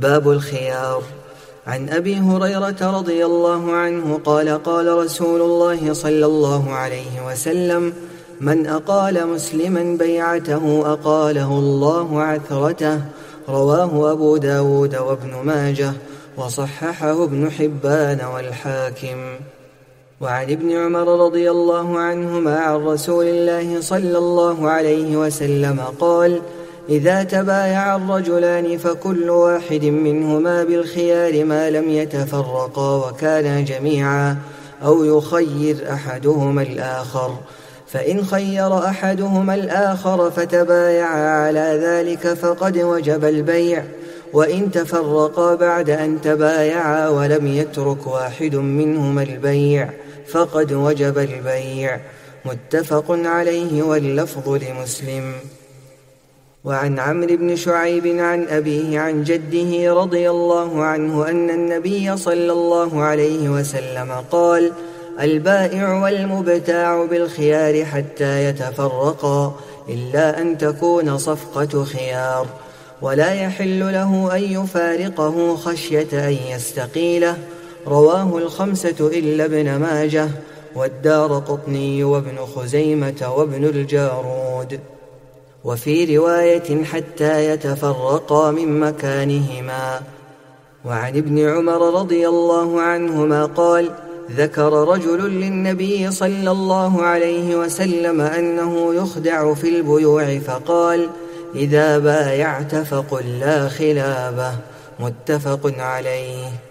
باب الخيار. عن أبي هريرة رضي الله عنه قال قال رسول الله صلى الله عليه وسلم من أقال مسلما بيعته أقاله الله عثرته. رواه أبو داود وابن ماجه وصححه ابن حبان والحاكم. وعن ابن عمر رضي الله عنهما عن رسول الله صلى الله عليه وسلم قال إذا تبايع الرجلان فكل واحد منهما بالخيار ما لم يتفرقا وكانا جميعا أو يخير أحدهما الآخر. فإن خير أحدهما الآخر فتبايعا على ذلك فقد وجب البيع. وإن تفرقا بعد أن تبايعا ولم يترك واحد منهما البيع فقد وجب البيع. متفق عليه واللفظ لمسلم. وعن عمرو بن شعيب عن أبيه عن جده رضي الله عنه أن النبي صلى الله عليه وسلم قال البائع والمبتاع بالخيار حتى يتفرقا إلا أن تكون صفقة خيار ولا يحل له أن يفارقه خشية أن يستقيله. رواه الخمسة إلا ابن ماجه والدار قطني وابن خزيمة وابن الجارود. وفي رواية حتى يتفرقا من مكانهما. وعن ابن عمر رضي الله عنهما قال ذكر رجل للنبي صلى الله عليه وسلم أنه يخدع في البيوع فقال إذا بايعت فقل لا خلابة. متفق عليه.